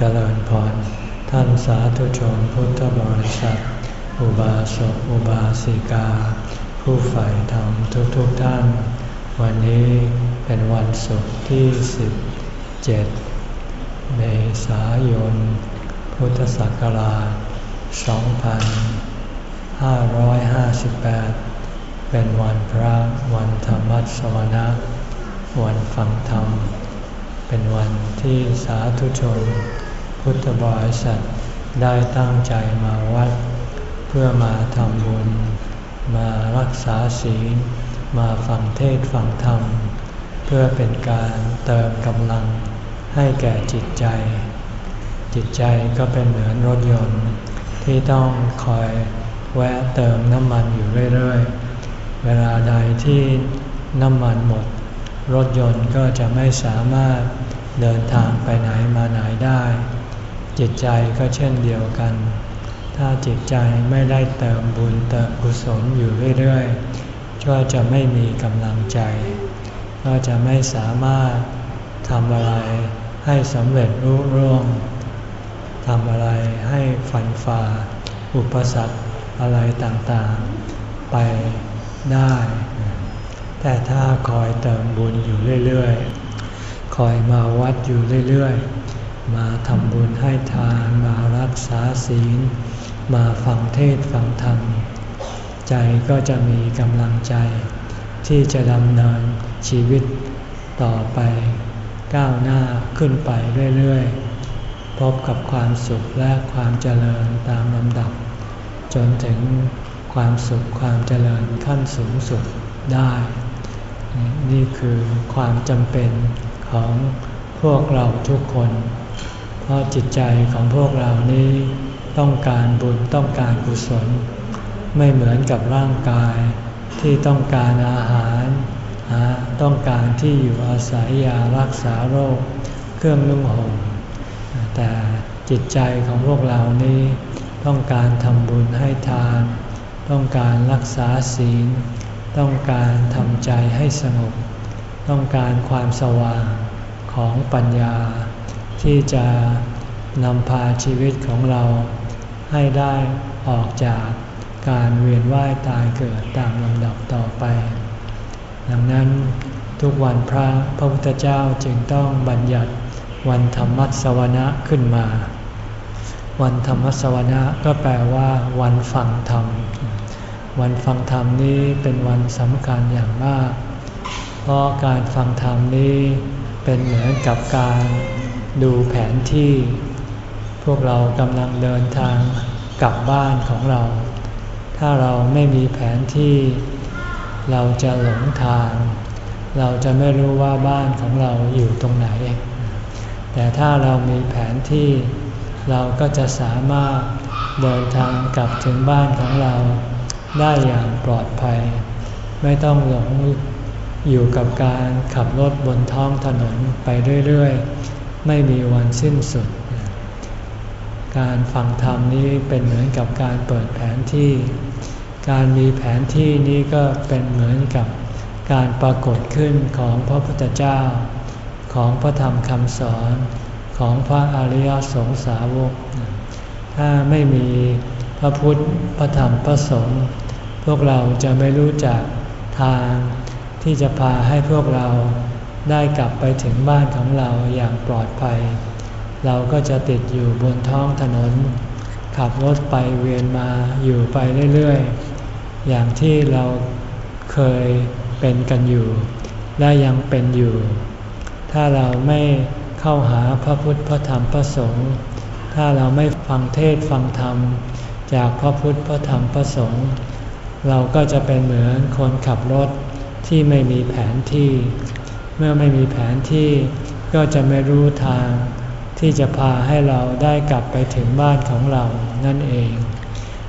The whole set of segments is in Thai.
เจริญพร ท่านสาธุชนพุทธบริษัท อุบาสกอุบาสิกา ผู้ใฝ่ธรรมทุกๆทท่าน วันนี้เป็นวันศุกร์ที่ 17 เมษายน พุทธศักราช 2558 เป็นวันพระวันธรรมสวนะวันฟังธรรม เป็นวันที่สาธุชน พุทธบริษัทได้ตั้งใจมาวัด เพื่อมาทำบุญ มารักษาศีล มาฟังเทศฟังธรรม เพื่อเป็นการเติมกำลังให้แก่จิตใจ จิตใจก็เป็นเหมือนรถยนต์ ที่ต้องคอยแวะเติมน้ำมันอยู่เรื่อยๆ เวลาใดที่น้ำมันหมด รถยนต์ก็จะไม่สามารถเดินทางไปไหนมาไหนได้ จิตใจก็เช่นเดียวกัน ถ้าจิตใจไม่ได้เติมบุญเติมกุศลอยู่เรื่อยๆ ก็จะไม่มีกำลังใจ ก็จะไม่สามารถทำอะไรให้สำเร็จรุ่ร่วงทำอะไรให้ฝันฝ่า อุปสรรคอะไรต่างๆ ไปได้ แต่ถ้าคอยเติมบุญอยู่เรื่อยๆ คอยมาวัดอยู่เรื่อยๆ มาทำบุญให้ทานมารักษาศีล มาฟังเทศฟังธรรม ใจก็จะมีกำลังใจ ที่จะดำเนินชีวิตต่อไปก้าวหน้าขึ้นไปเรื่อยๆ พบกับความสุขและความเจริญตามลำดับ จนถึงความสุขความเจริญขั้นสูงสุดได้ นี่คือความจำเป็นของพวกเราทุกคน เพราะจิตใจของพวกเรานี้ต้องการบุญต้องการกุศล ไม่เหมือนกับร่างกายที่ต้องการอาหาร ต้องการที่อยู่อาศัยยารักษาโรค เครื่องนุ่งห่มแต่จิตใจของพวกเรานี้ต้องการทำบุญให้ทาน ต้องการรักษาศีล ต้องการทำใจให้สงบ ต้องการความสว่างของปัญญาที่จะ นำพาชีวิตของเรา ให้ได้ออกจากการเวียนว่ายตายเกิดตามลำดับต่อไป ดังนั้นทุกวันพระพระพุทธเจ้าจึงต้องบัญญัติวันธรรมสวนะขึ้นมา วันธรรมสวนะก็แปลว่าวันฟังธรรม วันฟังธรรมนี้เป็นวันสำคัญอย่างมาก เพราะการฟังธรรมนี้เป็นเหมือนกับการดูแผนที่ วกเรากำลังเดินทางกลับบ้านของเรา ถ้าเราไม่มีแผนที่ เราจะหลงทาง เราจะไม่รู้ว่าบ้านของเราอยู่ตรงไหน แต่ถ้าเรามีแผนที่ เราก็จะสามารถเดินทางกลับถึงบ้านของเราได้อย่างปลอดภัย ไม่ต้องหลงอยู่กับการขับรถบนท้องถนนไปเรื่อย ๆ ไม่มีวันสิ้นสุด การฟังธรรมนี้เป็นเหมือนกับการเปิดแผนที่ การมีแผนที่นี้ก็เป็นเหมือนกับการปรากฏขึ้นของพระพุทธเจ้า ของพระธรรมคำสอนของพระอริยสงสาวก ถ้าไม่มีพระพุทธ พระธรรม พระสงฆ์ พวกเราจะไม่รู้จักทางที่จะพาให้พวกเราได้กลับไปถึงบ้านของเราอย่างปลอดภัย เราก็จะติดอยู่บนท้องถนน ขับรถไปเวียนมาอยู่ไปเรื่อยๆ อย่างที่เราเคยเป็นกันอยู่ และยังเป็นอยู่ ถ้าเราไม่เข้าหาพระพุทธพระธรรมพระสงฆ์ถ้าเราไม่ฟังเทศฟังธรรม จากพระพุทธพระธรรมพระสงฆ์เราก็จะเป็นเหมือนคนขับรถที่ไม่มีแผนที่ เมื่อไม่มีแผนที่ก็จะไม่รู้ทาง ที่จะพาให้เราได้กลับไปถึงบ้านของเรานั่นเอง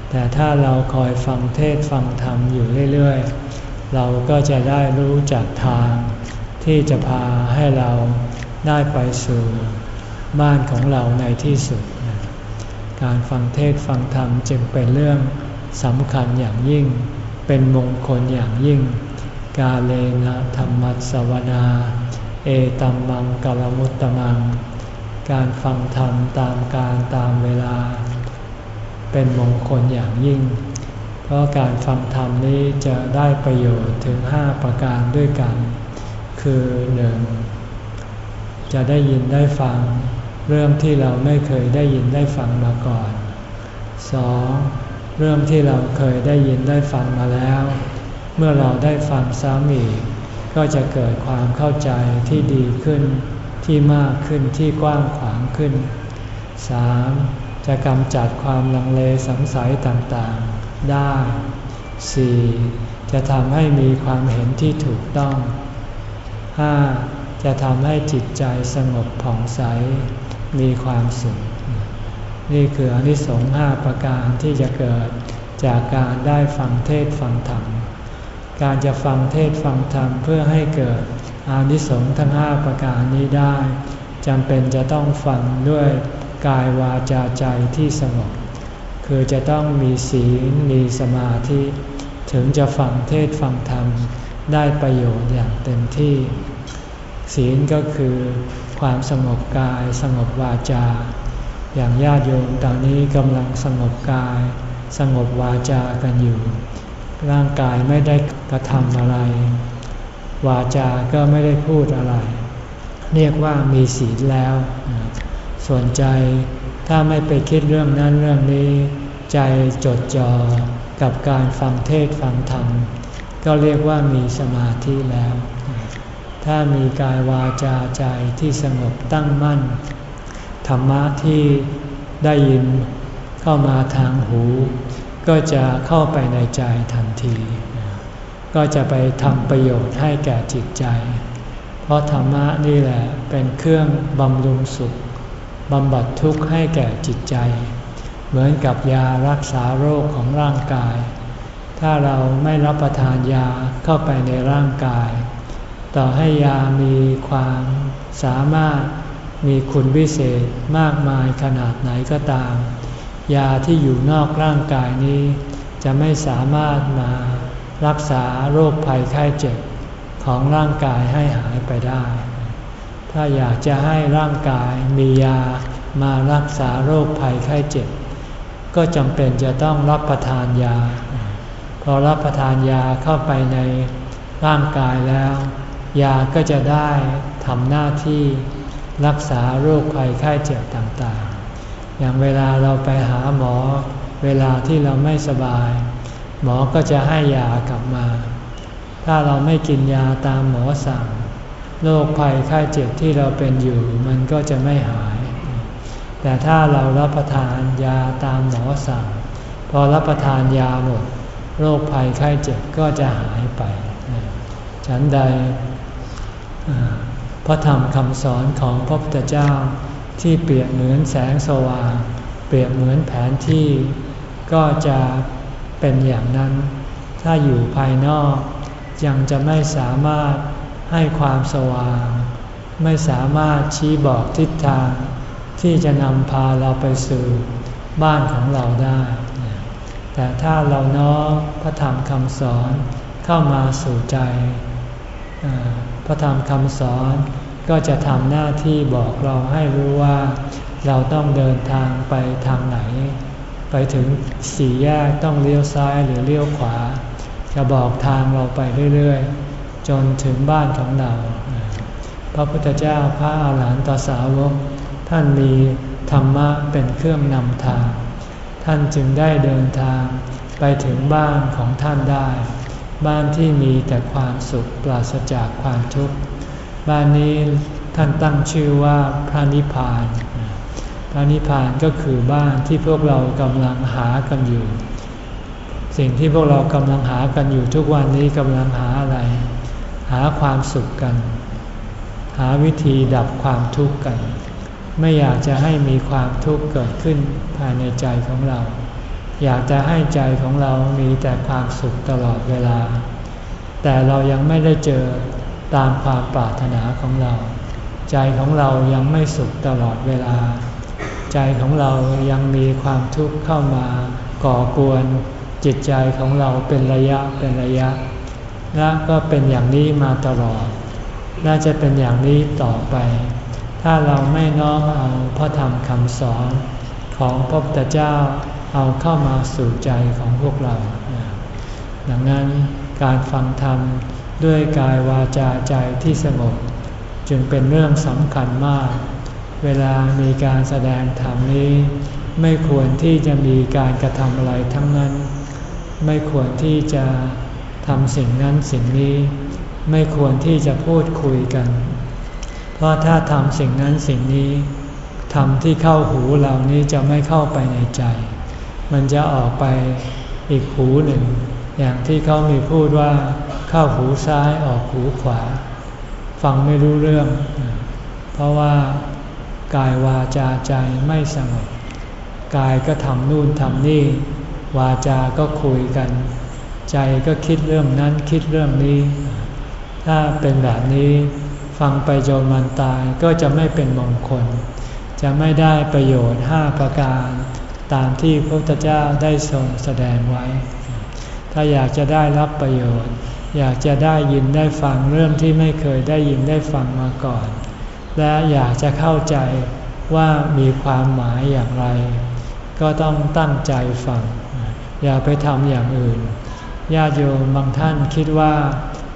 แต่ถ้าเราคอยฟังเทศฟังธรรมอยู่เรื่อยๆ เราก็จะได้รู้จักทาง ที่จะพาให้เราได้ไปสู่บ้านของเราในที่สุด การฟังเทศฟังธรรมจึงเป็นเรื่องสำคัญอย่างยิ่ง เป็นมงคลอย่างยิ่ง กาเลนะธรรมัสวนา เอตัมมังกลมุตตมัง การฟังธรรมตามการตามเวลา เป็นมงคลอย่างยิ่ง เพราะการฟังธรรมนี้จะได้ประโยชน์ถึงห้าประการด้วยกัน คือหนึ่งจะได้ยินได้ฟังเรื่องที่เราไม่เคยได้ยินได้ฟังมาก่อน 2. เรื่องที่เราเคยได้ยินได้ฟังมาแล้ว เมื่อเราได้ฟังซ้ำอีกก็จะเกิดความเข้าใจที่ดีขึ้น ที่มากขึ้นที่กว้างขวางขึ้น 3. จะกำจัดความลังเลสงสัยต่างๆ ได้ 4. จะทำให้มีความเห็นที่ถูกต้อง 5. จะทำให้จิตใจสงบผ่องใส มีความสุข นี่คืออนิสงส์ห้าประการที่จะเกิดจากการได้ฟังเทศฟังธรรม การจะฟังเทศฟังธรรมเพื่อให้เกิด อานิสงส์ทั้งห้าประการนี้ได้จำเป็นจะต้องฟังด้วยกายวาจาใจที่สงบ คือจะต้องมีศีลมีสมาธิ ถึงจะฟังเทศฟังธรรม ได้ประโยชน์อย่างเต็มที่ ศีลก็คือความสงบกายสงบวาจา อย่างญาติโยมตอนนี้กำลังสงบกาย สงบวาจากันอยู่ ร่างกายไม่ได้กระทำอะไร วาจาก็ไม่ได้พูดอะไร เรียกว่ามีศีลแล้ว ส่วนใจถ้าไม่ไปคิดเรื่องนั้นเรื่องนี้ ใจจดจ่อกับการฟังเทศฟังธรรม ก็เรียกว่ามีสมาธิแล้ว ถ้ามีกายวาจาใจที่สงบตั้งมั่น ธรรมะที่ได้ยินเข้ามาทางหู ก็จะเข้าไปในใจทันที ก็จะไปทำประโยชน์ให้แก่จิตใจ เพราะธรรมะนี่แหละเป็นเครื่องบำรุงสุขบำบัดทุกข์ให้แก่จิตใจ เหมือนกับยารักษาโรคของร่างกาย ถ้าเราไม่รับประทานยาเข้าไปในร่างกาย ต่อให้ยามีความสามารถมีคุณวิเศษมากมายขนาดไหนก็ตาม ยาที่อยู่นอกร่างกายนี้ จะไม่สามารถมา รักษาโรคภัยไข้เจ็บของร่างกายให้หายไปได้ ถ้าอยากจะให้ร่างกายมียามารักษาโรคภัยไข้เจ็บ ก็จำเป็นจะต้องรับประทานยา พอรับประทานยาเข้าไปในร่างกายแล้ว ยาก็จะได้ทำหน้าที่รักษาโรคภัยไข้เจ็บต่างๆ อย่างเวลาเราไปหาหมอ เวลาที่เราไม่สบาย หมอก็จะให้ยากลับมา ถ้าเราไม่กินยาตามหมอสั่ง โรคภัยไข้เจ็บที่เราเป็นอยู่มันก็จะไม่หาย แต่ถ้าเรารับประทานยาตามหมอสั่ง พอรับประทานยาหมด โรคภัยไข้เจ็บก็จะหายไป ฉันใดพระธรรมคำสอนของพระพุทธเจ้าที่เปรียบเหมือนแสงสว่าง เปรียบเหมือนแผนที่ก็จะ เป็นอย่างนั้น ถ้าอยู่ภายนอกยังจะไม่สามารถให้ความสว่าง ไม่สามารถชี้บอกทิศทาง ที่จะนำพาเราไปสู่บ้านของเราได้ แต่ถ้าเราน้อมพระธรรมคำสอนเข้ามาสู่ใจ พระธรรมคำสอนก็จะทำหน้าที่บอกเราให้รู้ว่า เราต้องเดินทางไปทางไหน ไปถึงสี่แยกต้องเลี้ยวซ้ายหรือเลี้ยวขวา จะบอกทางเราไปเรื่อยๆ จนถึงบ้านของเรา พระพุทธเจ้าพระอาหารหันตสาวก ท่านมีธรรมะเป็นเครื่องนำทาง ท่านจึงได้เดินทางไปถึงบ้านของท่านได้ บ้านที่มีแต่ความสุขปราศจากความทุกข์ บ้านนี้ท่านตั้งชื่อว่าพระนิพพาน พระนิพพานก็คือบ้านที่พวกเรากำลังหากันอยู่ สิ่งที่พวกเรากำลังหากันอยู่ทุกวันนี้กำลังหาอะไร หาความสุขกัน หาวิธีดับความทุกข์กัน ไม่อยากจะให้มีความทุกข์เกิดขึ้นภายในใจของเรา อยากจะให้ใจของเรามีแต่ความสุขตลอดเวลา แต่เรายังไม่ได้เจอตามความปรารถนาของเรา ใจของเรายังไม่สุขตลอดเวลา ใจของเรายังมีความทุกข์เข้ามาก่อกวนจิตใจของเราเป็นระยะเป็นระยะ และก็เป็นอย่างนี้มาตลอด น่าจะเป็นอย่างนี้ต่อไป ถ้าเราไม่น้อมเอาพระธรรมคำสอนของพระพุทธเจ้าเอาเข้ามาสู่ใจของพวกเรา ดังนั้นการฟังธรรมด้วยกายวาจาใจที่สงบจึงเป็นเรื่องสำคัญมาก เวลามีการแสดงธรรมนี้ ไม่ควรที่จะมีการกระทำอะไรทั้งนั้น ไม่ควรที่จะทำสิ่งนั้นสิ่งนี้ ไม่ควรที่จะพูดคุยกัน เพราะถ้าทำสิ่งนั้นสิ่งนี้ทำที่เข้าหูเหล่านี้จะไม่เข้าไปในใจ มันจะออกไปอีกหูหนึ่ง อย่างที่เขามีพูดว่าเข้าหูซ้ายออกหูขวา ฟังไม่รู้เรื่อง เพราะว่า กายวาจาใจไม่สงบ กายก็ทำนู่นทำนี่ วาจาก็คุยกัน ใจก็คิดเรื่องนั้นคิดเรื่องนี้ ถ้าเป็นแบบนี้ฟังไปจนมันตายก็จะไม่เป็นมงคล จะไม่ได้ประโยชน์ห้าประการ ตามที่พระพุทธเจ้าได้ทรงแสดงไว้ ถ้าอยากจะได้รับประโยชน์ อยากจะได้ยินได้ฟังเรื่องที่ไม่เคยได้ยินได้ฟังมาก่อน และอยากจะเข้าใจว่ามีความหมายอย่างไร ก็ต้องตั้งใจฟัง อย่าไปทำอย่างอื่น ญาติโยมบางท่านคิดว่า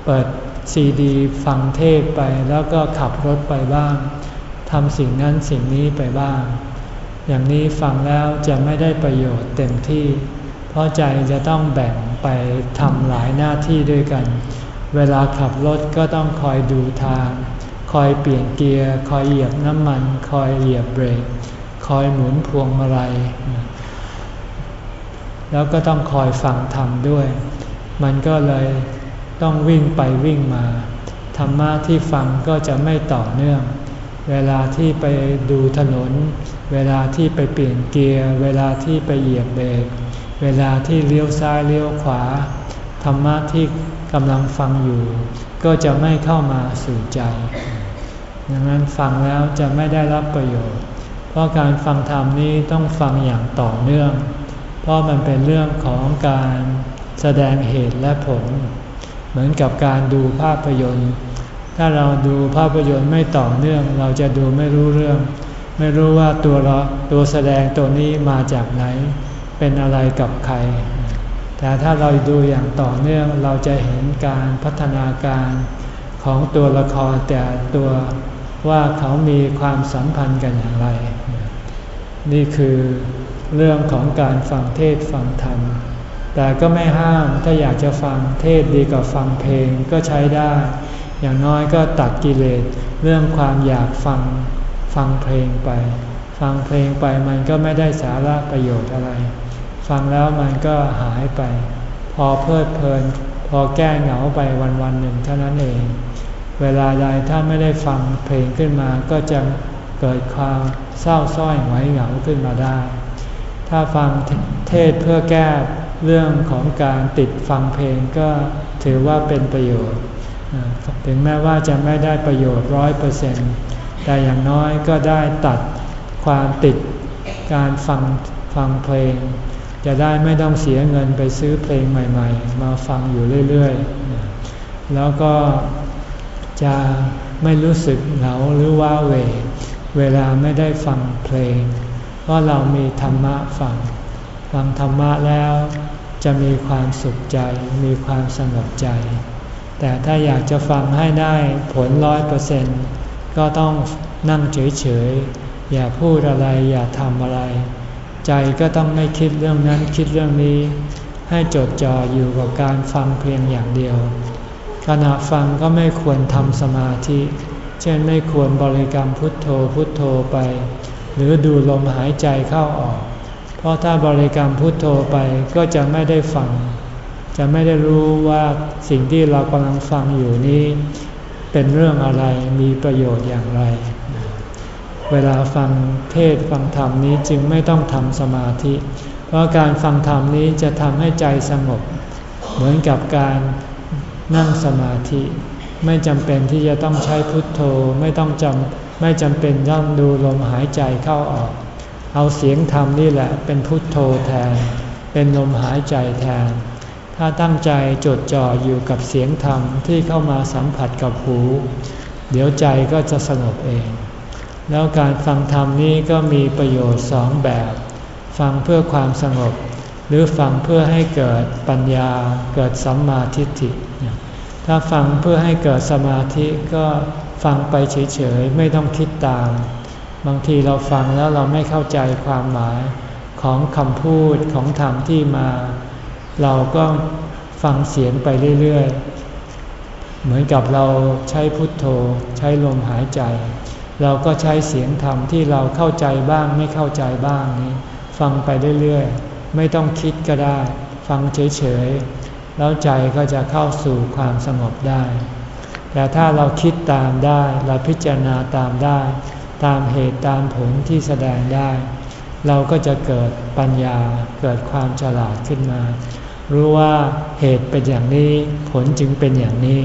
เปิดซีดีฟังเทศไปแล้วก็ขับรถไปบ้างทำสิ่งนั้นสิ่งนี้ไปบ้าง อย่างนี้ฟังแล้วจะไม่ได้ประโยชน์เต็มที่ เพราะใจจะต้องแบ่งไปทำหลายหน้าที่ด้วยกัน เวลาขับรถก็ต้องคอยดูทาง คอยเปลี่ยนเกียร์ คอยเหยียบน้ำมัน คอยเหยียบเบรก คอยหมุนพวงมาลัย แล้วก็ต้องคอยฟังธรรมด้วย มันก็เลยต้องวิ่งไปวิ่งมา ธรรมะที่ฟังก็จะไม่ต่อเนื่อง เวลาที่ไปดูถนน เวลาที่ไปเปลี่ยนเกียร์ เวลาที่ไปเหยียบเบรก เวลาที่เลี้ยวซ้ายเลี้ยวขวา ธรรมะที่กำลังฟังอยู่ ก็จะไม่เข้ามาสู่ใจ ดังนั้นฟังแล้วจะไม่ได้รับประโยชน์ เพราะการฟังธรรมนี้ต้องฟังอย่างต่อเนื่อง เพราะมันเป็นเรื่องของการแสดงเหตุและผล เหมือนกับการดูภาพยนตร์ ถ้าเราดูภาพยนตร์ไม่ต่อเนื่อง เราจะดูไม่รู้เรื่อง ไม่รู้ว่าตัวเราตัวแสดงตัวนี้มาจากไหน เป็นอะไรกับใคร แต่ถ้าเราดูอย่างต่อเนื่องเราจะเห็นการพัฒนาการของตัวละครแต่ตัว ว่าเขามีความสัมพันธ์กันอย่างไร นี่คือเรื่องของการฟังเทศฟังธรรม แต่ก็ไม่ห้ามถ้าอยากจะฟังเทศดีกว่าฟังเพลงก็ใช้ได้ อย่างน้อยก็ตัดกิเลสเรื่องความอยากฟังฟังเพลงไป ฟังเพลงไปมันก็ไม่ได้สาระประโยชน์อะไร ฟังแล้วมันก็หายไป พอเพลิดเพลิน พอแก้เหงาไปวันวันหนึ่งเท่านั้นเอง เวลาใดถ้าไม่ได้ฟังเพลงขึ้นมาก็จะเกิดความเศร้าส้อยหงอยเหงาขึ้นมาได้ ถ้าฟังเทศเพื่อแก้เรื่องของการติดฟังเพลงก็ถือว่าเป็นประโยชน์ ถึงแม้ว่าจะไม่ได้ประโยชน์ร้อยเปอร์เซ็นต์แต่อย่างน้อยก็ได้ตัดความติดการฟังฟังเพลง จะได้ไม่ต้องเสียเงินไปซื้อเพลงใหม่ ๆ มาฟังอยู่เรื่อย ๆ แล้วก็ จะไม่รู้สึกเหงาหรือว่าเวเวลาไม่ได้ฟังเพลง เพราะเรามีธรรมะฟัง ฟังธรรมะแล้วจะมีความสุขใจ มีความสงบใจ แต่ถ้าอยากจะฟังให้ได้ผลร้อยเปอร์เซนก็ต้องนั่งเฉยๆ อย่าพูดอะไรอย่าทำอะไร ใจก็ต้องไม่คิดเรื่องนั้นคิดเรื่องนี้ ให้จดจ่ออยู่กับการฟังเพียงอย่างเดียว ขณะฟังก็ไม่ควรทำสมาธิ เช่นไม่ควรบริกรรมพุทโธพุทโธไป หรือดูลมหายใจเข้าออก เพราะถ้าบริกรรมพุทโธไปก็จะไม่ได้ฟัง จะไม่ได้รู้ว่าสิ่งที่เรากำลังฟังอยู่นี้ เป็นเรื่องอะไรมีประโยชน์อย่างไร เวลาฟังเทศฟังธรรมนี้จึงไม่ต้องทำสมาธิ เพราะการฟังธรรมนี้จะทำให้ใจสงบ เหมือนกับการ นั่งสมาธิ ไม่จำเป็นที่จะต้องใช้พุทโธไม่ต้องจำไม่จำเป็นต้องดูลมหายใจเข้าออก เอาเสียงธรรมนี่แหละเป็นพุทโธแทน เป็นลมหายใจแทน ถ้าตั้งใจจดจ่ออยู่กับเสียงธรรมที่เข้ามาสัมผัสกับหู เดี๋ยวใจก็จะสงบเอง แล้วการฟังธรรมนี้ก็มีประโยชน์สองแบบ ฟังเพื่อความสงบ หรือฟังเพื่อให้เกิดปัญญาเกิดสัมมาทิฏฐิ ถ้าฟังเพื่อให้เกิดสมาธิก็ฟังไปเฉยๆ ไม่ต้องคิดตาม บางทีเราฟังแล้วเราไม่เข้าใจความหมายของคำพูดของธรรมที่มา เราก็ฟังเสียงไปเรื่อยๆ เหมือนกับเราใช้พุทโธ ใช้ลมหายใจ เราก็ใช้เสียงธรรมที่เราเข้าใจบ้างไม่เข้าใจบ้างนี้ ฟังไปเรื่อยๆ ไม่ต้องคิดก็ได้ ฟังเฉยๆ แล้วใจก็จะเข้าสู่ความสงบได้ แต่ถ้าเราคิดตามได้ เราพิจารณาตามได้ ตามเหตุตามผลที่แสดงได้ เราก็จะเกิดปัญญาเกิดความฉลาดขึ้นมา รู้ว่าเหตุเป็นอย่างนี้ ผลจึงเป็นอย่างนี้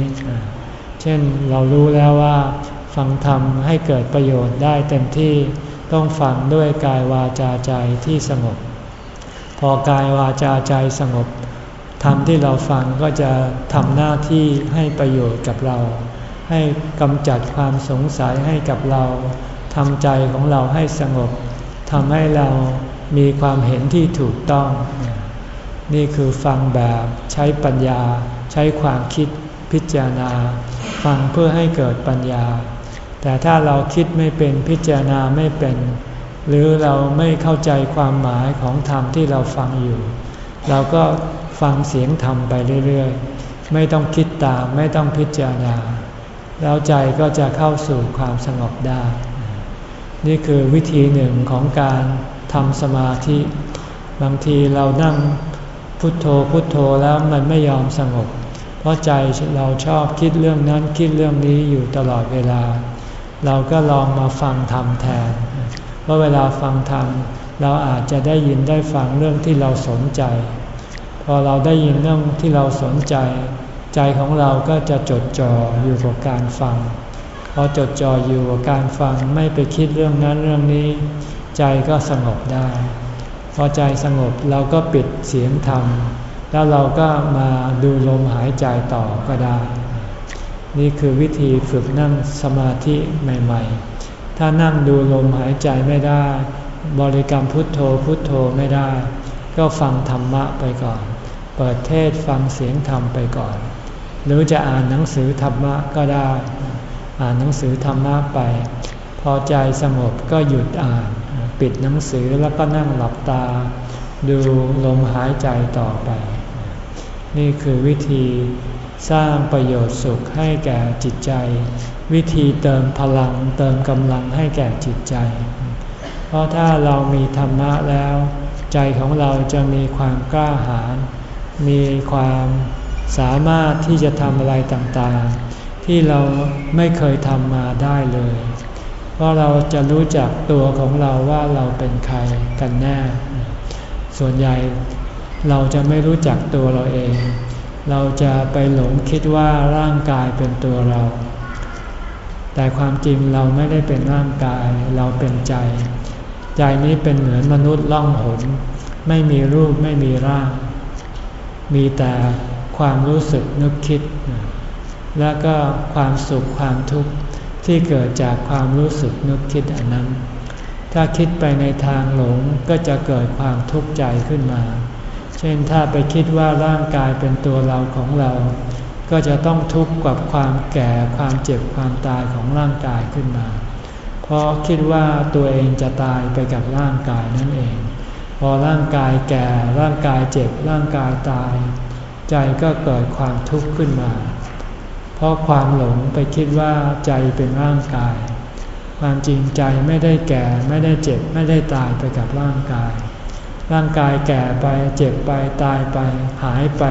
เช่นเรารู้แล้วว่า ฟังธรรมให้เกิดประโยชน์ได้เต็มที่ต้องฟังด้วยกายวาจาใจที่สงบ พอกายวาจาใจสงบ ธรรมที่เราฟังก็จะทำหน้าที่ให้ประโยชน์กับเรา ให้กำจัดความสงสัยให้กับเราทำใจของเราให้สงบทำให้เรามีความเห็นที่ถูกต้อง นี่คือฟังแบบใช้ปัญญา ใช้ความคิดพิจารณา ฟังเพื่อให้เกิดปัญญา แต่ถ้าเราคิดไม่เป็นพิจารณาไม่เป็น หรือเราไม่เข้าใจความหมายของธรรมที่เราฟังอยู่ เราก็ ฟังเสียงธรรมไปเรื่อยๆ ไม่ต้องคิดตามไม่ต้องพิจารณา แล้วใจก็จะเข้าสู่ความสงบได้ นี่คือวิธีหนึ่งของการทำสมาธิ บางทีเรานั่งพุทโธพุทโธแล้วมันไม่ยอมสงบ เพราะใจเราชอบคิดเรื่องนั้นคิดเรื่องนี้อยู่ตลอดเวลา เราก็ลองมาฟังธรรมแทนว่าเวลาฟังธรรมเราอาจจะได้ยินได้ฟังเรื่องที่เราสนใจ อเราได้ยินเรื่องที่เราสนใจ ใจของเราก็จะจดจ่ออยู่กับการฟัง พอจดจ่ออยู่กับการฟังไม่ไปคิดเรื่องนั้นเรื่องนี้ ใจก็สงบได้ พอใจสงบเราก็ปิดเสียงธรรม แล้วเราก็มาดูลมหายใจต่อก็ได้ นี่คือวิธีฝึกนั่งสมาธิใหม่ ๆ ถ้านั่งดูลมหายใจไม่ได้ บริกรรมพุทโธพุทโธไม่ได้ ก็ฟังธรรมะไปก่อน เปิดเทศฟังเสียงธรรมไปก่อน หรือจะอ่านหนังสือธรรมะก็ได้ อ่านหนังสือธรรมะไป พอใจสงบก็หยุดอ่าน ปิดหนังสือแล้วก็นั่งหลับตา ดูลมหายใจต่อไป นี่คือวิธีสร้างประโยชน์สุขให้แก่จิตใจ วิธีเติมพลังเติมกำลังให้แก่จิตใจ เพราะถ้าเรามีธรรมะแล้ว ใจของเราจะมีความกล้าหาญ มีความสามารถที่จะทำอะไรต่างๆ ที่เราไม่เคยทำมาได้เลย เพราะเราจะรู้จักตัวของเราว่าเราเป็นใครกันแน่ ส่วนใหญ่เราจะไม่รู้จักตัวเราเอง เราจะไปหลงคิดว่าร่างกายเป็นตัวเรา แต่ความจริงเราไม่ได้เป็นร่างกาย เราเป็นใจ ใจนี้เป็นเหมือนมนุษย์ล่องหน ไม่มีรูปไม่มีร่าง มีแต่ความรู้สึกนึกคิด และก็ความสุขความทุกข์ที่เกิดจากความรู้สึกนึกคิดอันนั้น ถ้าคิดไปในทางหลงก็จะเกิดความทุกข์ใจขึ้นมา เช่นถ้าไปคิดว่าร่างกายเป็นตัวเราของเรา ก็จะต้องทุกข์กับความแก่ความเจ็บความตายของร่างกายขึ้นมา เพราะคิดว่าตัวเองจะตายไปกับร่างกายนั่นเอง พอร่างกายแก่ร่างกายเจ็บร่างกายตาย ใจก็เกิดความทุกข์ขึ้นมา เพราะความหลงไปคิดว่าใจเป็นร่างกาย ความจริงใจไม่ได้แก่ไม่ได้เจ็บไม่ได้ตายไปกับร่างกาย ร่างกายแก่ไปเจ็บไปตายไป หายไป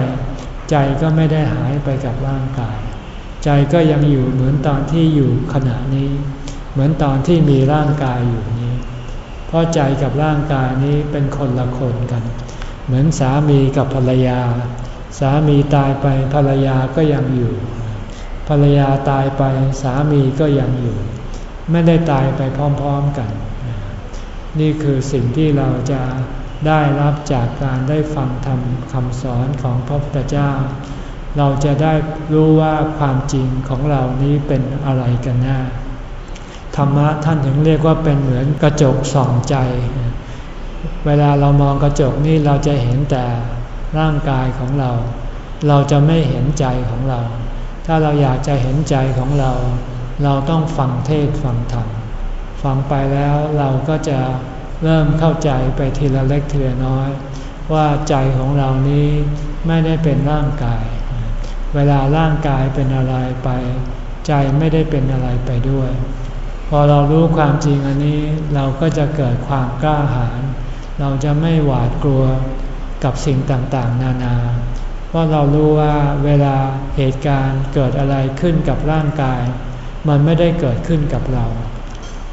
ใจก็ไม่ได้หายไปกับร่างกาย ใจก็ยังอยู่เหมือนตอนที่อยู่ขณะนี้ เหมือนตอนที่มีร่างกายอยู่ เพราะใจกับร่างกายนี้เป็นคนละคนกัน เหมือนสามีกับภรรยา สามีตายไปภรรยาก็ยังอยู่ ภรรยาตายไปสามีก็ยังอยู่ ไม่ได้ตายไปพร้อมๆกัน นี่คือสิ่งที่เราจะได้รับจากการได้ฟังธรรมคำสอนของพระพุทธเจ้า เราจะได้รู้ว่าความจริงของเรานี้เป็นอะไรกันแน่ ธรรมะท่านถึงเรียกว่าเป็นเหมือนกระจกส่องใจ เวลาเรามองกระจกนี่เราจะเห็นแต่ร่างกายของเรา เราจะไม่เห็นใจของเรา ถ้าเราอยากจะเห็นใจของเรา เราต้องฟังเทศฟังธรรม ฟังไปแล้วเราก็จะเริ่มเข้าใจไปทีละเล็กทีละน้อย ว่าใจของเรานี้ไม่ได้เป็นร่างกาย เวลาร่างกายเป็นอะไรไป ใจไม่ได้เป็นอะไรไปด้วย พอเรารู้ความจริงอันนี้เราก็จะเกิดความกล้าหาญเราจะไม่หวาดกลัวกับสิ่งต่างๆ นานา เพราะเรารู้ว่าเวลาเหตุการณ์เกิดอะไรขึ้นกับร่างกาย มันไม่ได้เกิดขึ้นกับเรา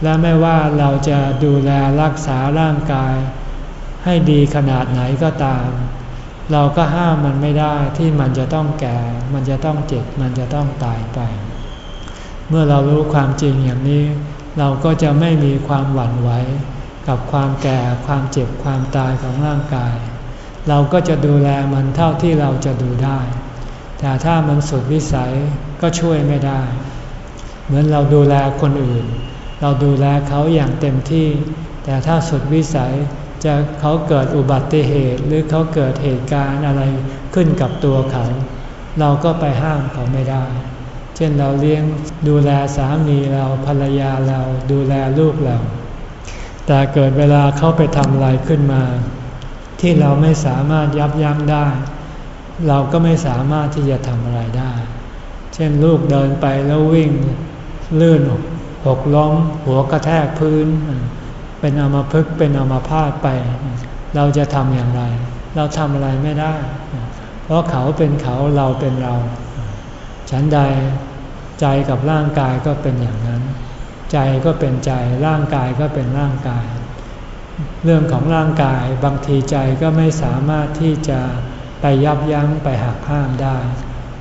และไม่ว่าเราจะดูแลรักษาร่างกาย ให้ดีขนาดไหนก็ตาม เราก็ห้ามมันไม่ได้ที่มันจะต้องแก่ มันจะต้องเจ็บ มันจะต้องตายไป เมื่อเรารู้ความจริงอย่างนี้ เราก็จะไม่มีความหวั่นไหวกับความแก่ความเจ็บความตายของร่างกาย เราก็จะดูแลมันเท่าที่เราจะดูได้ แต่ถ้ามันสุดวิสัยก็ช่วยไม่ได้ เหมือนเราดูแลคนอื่น เราดูแลเขาอย่างเต็มที่ แต่ถ้าสุดวิสัยจะเขาเกิดอุบัติเหตุหรือเขาเกิดเหตุการณ์อะไรขึ้นกับตัวเขา เราก็ไปห้ามเขาไม่ได้ เช่นเราเลี้ยงดูแลสามีเราภรรยาเราดูแลลูกเรา แต่เกิดเวลาเขาไปทำอะไรขึ้นมา ที่เราไม่สามารถยับยั้งได้ เราก็ไม่สามารถที่จะทำอะไรได้ เช่นลูกเดินไปแล้ววิ่งลื่นหกล้มหัวกระแทกพื้น เป็นอมาพึกเป็นอมาพาดไป เราจะทำอย่างไร เราทำอะไรไม่ได้ เพราะเขาเป็นเขาเราเป็นเรา ฉันใดใจกับร่างกายก็เป็นอย่างนั้น ใจก็เป็นใจร่างกายก็เป็นร่างกาย เรื่องของร่างกายบางทีใจก็ไม่สามารถที่จะไปยับยั้งไปหักห้ามได้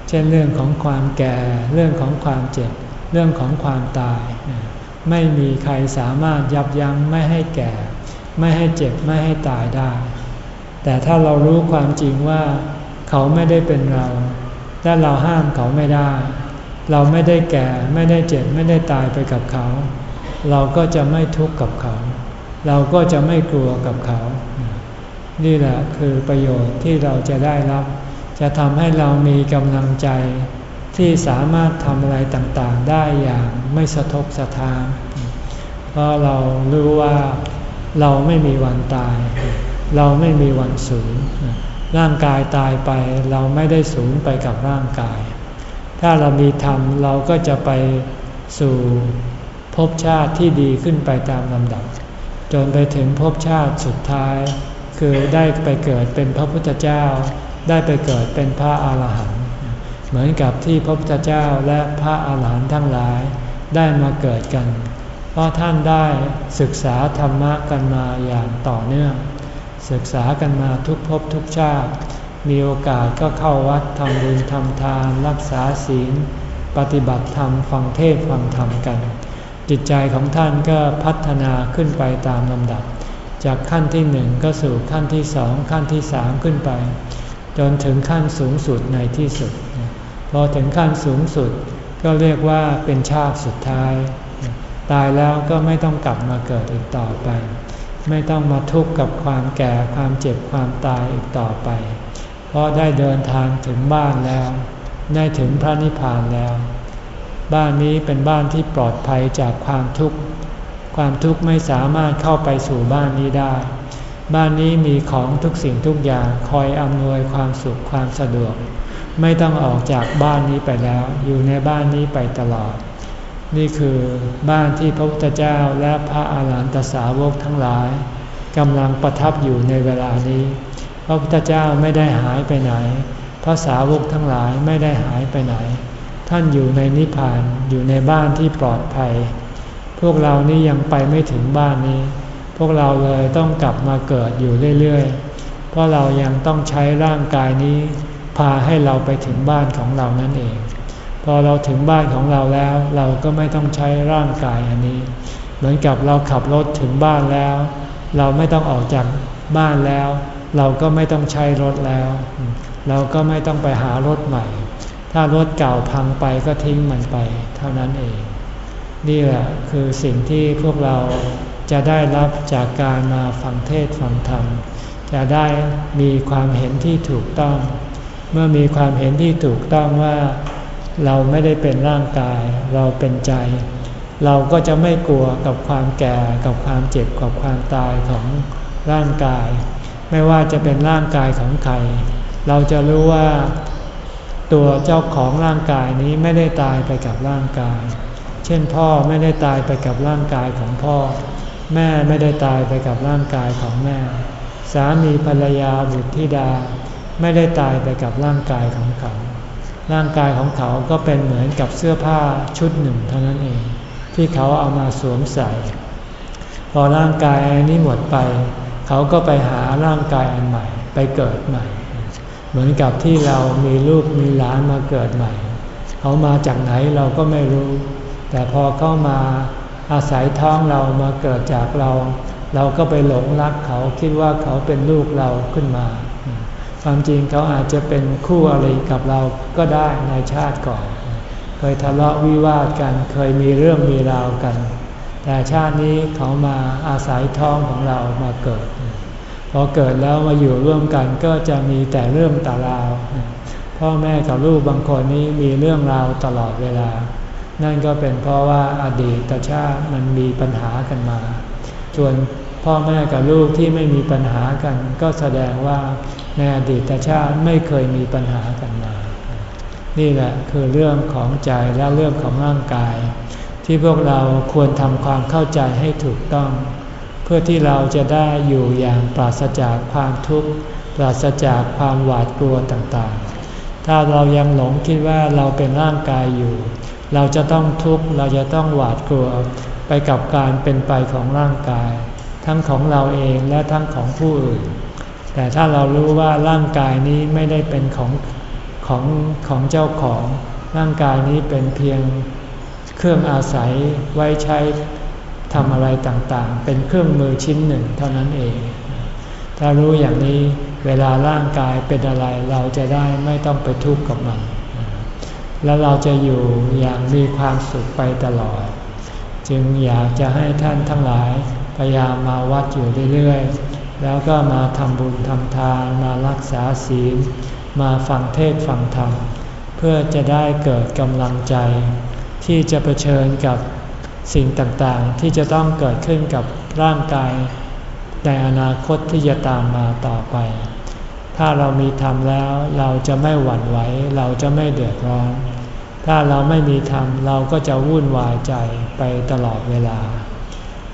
เช่นเรื่องของความแก่ เรื่องของความเจ็บ เรื่องของความตาย ไม่มีใครสามารถยับยั้งไม่ให้แก่ ไม่ให้เจ็บไม่ให้ตายได้ แต่ถ้าเรารู้ความจริงว่า เขาไม่ได้เป็นเรา และเราห้ามเขาไม่ได้ เราไม่ได้แก่ไม่ได้เจ็บไม่ได้ตายไปกับเขา เราก็จะไม่ทุกข์กับเขา เราก็จะไม่กลัวกับเขา นี่แหละคือประโยชน์ที่เราจะได้รับ จะทำให้เรามีกำลังใจที่สามารถทำอะไรต่างๆ ได้อย่างไม่สะทกสะท้าน เพราะเรารู้ว่าเราไม่มีวันตาย เราไม่มีวันสูญ ร่างกายตายไปเราไม่ได้สูญไปกับร่างกาย ถ้าเรามีธรรมเราก็จะไปสู่ภพชาติที่ดีขึ้นไปตามลำดับ จนไปถึงภพชาติสุดท้าย คือได้ไปเกิดเป็นพระพุทธเจ้า ได้ไปเกิดเป็นพระอาหารหันต์เหมือนกับที่พระพุทธเจ้าและพระอาหารหันต์ทั้งหลายได้มาเกิดกัน เพราะท่านได้ศึกษาธรรมะกันมาอย่างต่อเนื่อง ศึกษากันมาทุกภพทุกชาติ มีโอกาสก็เข้าวัดทำบุญทำทาน รักษาศีล ปฏิบัติธรรมฟังเทศฟังธรรมกัน จิตใจของท่านก็พัฒนาขึ้นไปตามลำดับ จากขั้นที่หนึ่งก็สู่ขั้นที่สองขั้นที่สามขึ้นไป จนถึงขั้นสูงสุดในที่สุด พอถึงขั้นสูงสุดก็เรียกว่าเป็นชาติสุดท้าย ตายแล้วก็ไม่ต้องกลับมาเกิดอีกต่อไป ไม่ต้องมาทุกข์กับความแก่ความเจ็บความตายอีกต่อไป เพราะได้เดินทางถึงบ้านแล้ว ได้ถึงพระนิพพานแล้ว บ้านนี้เป็นบ้านที่ปลอดภัยจากความทุกข์ ความทุกข์ไม่สามารถเข้าไปสู่บ้านนี้ได้ บ้านนี้มีของทุกสิ่งทุกอย่างคอยอำนวยความสุขความสะดวก ไม่ต้องออกจากบ้านนี้ไปแล้ว อยู่ในบ้านนี้ไปตลอด นี่คือบ้านที่พระพุทธเจ้าและพระอาหารหันตสาวกทั้งหลายกำลังประทับอยู่ในเวลานี้ พระพุทธเจ้าไม่ได้หายไปไหน พระสาวกทั้งหลายไม่ได้หายไปไหน ท่านอยู่ในนิพพานอยู่ในบ้านที่ปลอดภัย พวกเรานี่ยังไปไม่ถึงบ้านนี้ พวกเราเลยต้องกลับมาเกิดอยู่เรื่อยๆ เพราะเรายังต้องใช้ร่างกายนี้ พาให้เราไปถึงบ้านของเรานั่นเอง พอเราถึงบ้านของเราแล้ว เราก็ไม่ต้องใช้ร่างกายอันนี้ เหมือนกับเราขับรถถึงบ้านแล้ว เราไม่ต้องออกจากบ้านแล้ว เราก็ไม่ต้องใช้รถแล้ว เราก็ไม่ต้องไปหารถใหม่ ถ้ารถเก่าพังไปก็ทิ้งมันไป เท่านั้นเอง นี่แหละคือสิ่งที่พวกเราจะได้รับจากการมาฟังเทศฟังธรรม จะได้มีความเห็นที่ถูกต้อง เมื่อมีความเห็นที่ถูกต้องว่า เราไม่ได้เป็นร่างกาย เราเป็นใจ เราก็จะไม่กลัวกับความแก่กับความเจ็บกับความตายของร่างกาย ไม่ว่าจะเป็นร่างกายของใครเราจะรู้ว่าตัวเจ้าของร่างกายนี้ไม่ได้ตายไปกับร่างกาย เช่นพ่อไม่ได้ตายไปกับร่างกายของพ่อ แม่ไม่ได้ตายไปกับร่างกายของแม่ สามีภรรยาบุตรธิดา ไม่ได้ตายไปกับร่างกายของเขา ร่างกายของเขาก็เป็นเหมือนกับเสื้อผ้าชุดหนึ่งเท่านั้นเอง ที่เขาเอามาสวมใส่ พอร่างกายนี้หมดไป เขาก็ไปหาร่างกายอันใหม่ ไปเกิดใหม่ เหมือนกับที่เรามีลูกมีหลานมาเกิดใหม่ เขามาจากไหนเราก็ไม่รู้ แต่พอเข้ามาอาศัยท้องเรามาเกิดจากเรา เราก็ไปหลงรักเขาคิดว่าเขาเป็นลูกเราขึ้นมา ความจริงเขาอาจจะเป็นคู่อะไรกับเราก็ได้ในชาติก่อน เคยทะเลาะวิวาทกันเคยมีเรื่องมีราวกัน แต่ชาตินี้เขามาอาศัยท้องของเรามาเกิด พอเกิดแล้วมาอยู่ร่วมกันก็จะมีแต่เรื่องตาราว พ่อแม่กับลูกบางคนนี้มีเรื่องราวตลอดเวลา นั่นก็เป็นเพราะว่าอดีตชาติมันมีปัญหากันมา ส่วน พ่อแม่กับลูกที่ไม่มีปัญหากัน ก็แสดงว่าในอดีตชาติไม่เคยมีปัญหากันมา นี่แหละคือเรื่องของใจและเรื่องของร่างกาย ที่พวกเราควรทำความเข้าใจให้ถูกต้อง เพื่อที่เราจะได้อยู่อย่างปราศจากความทุกข์ปราศจากความหวาดกลัวต่างๆ ถ้าเรายังหลงคิดว่าเราเป็นร่างกายอยู่ เราจะต้องทุกข์เราจะต้องหวาดกลัวไปกับการเป็นไปของร่างกาย ทั้งของเราเองและทั้งของผู้อื่น แต่ถ้าเรารู้ว่าร่างกายนี้ไม่ได้เป็นของของของเจ้าของ ร่างกายนี้เป็นเพียงเครื่องอาศัยไว้ใช้ทำอะไรต่างๆ เป็นเครื่องมือชิ้นหนึ่งเท่านั้นเอง ถ้ารู้อย่างนี้เวลาร่างกายเป็นอะไรเราจะได้ไม่ต้องไปทุกข์กับมัน แล้วเราจะอยู่อย่างมีความสุขไปตลอด จึงอยากจะให้ท่านทั้งหลาย พยายามมาวัดอยู่เรื่อยๆ แล้วก็มาทำบุญทำทานมารักษาศีล มาฟังเทศฟังธรรม เพื่อจะได้เกิดกำลังใจ ที่จะะเผชิญกับสิ่งต่างๆ ที่จะต้องเกิดขึ้นกับร่างกาย ในอนาคตที่จะตามมาต่อไป ถ้าเรามีธรรมแล้วเราจะไม่หวั่นไหวเราจะไม่เดือดร้อน ถ้าเราไม่มีธรรมเราก็จะวุ่นวายใจไปตลอดเวลา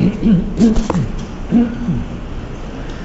Mm-hmm.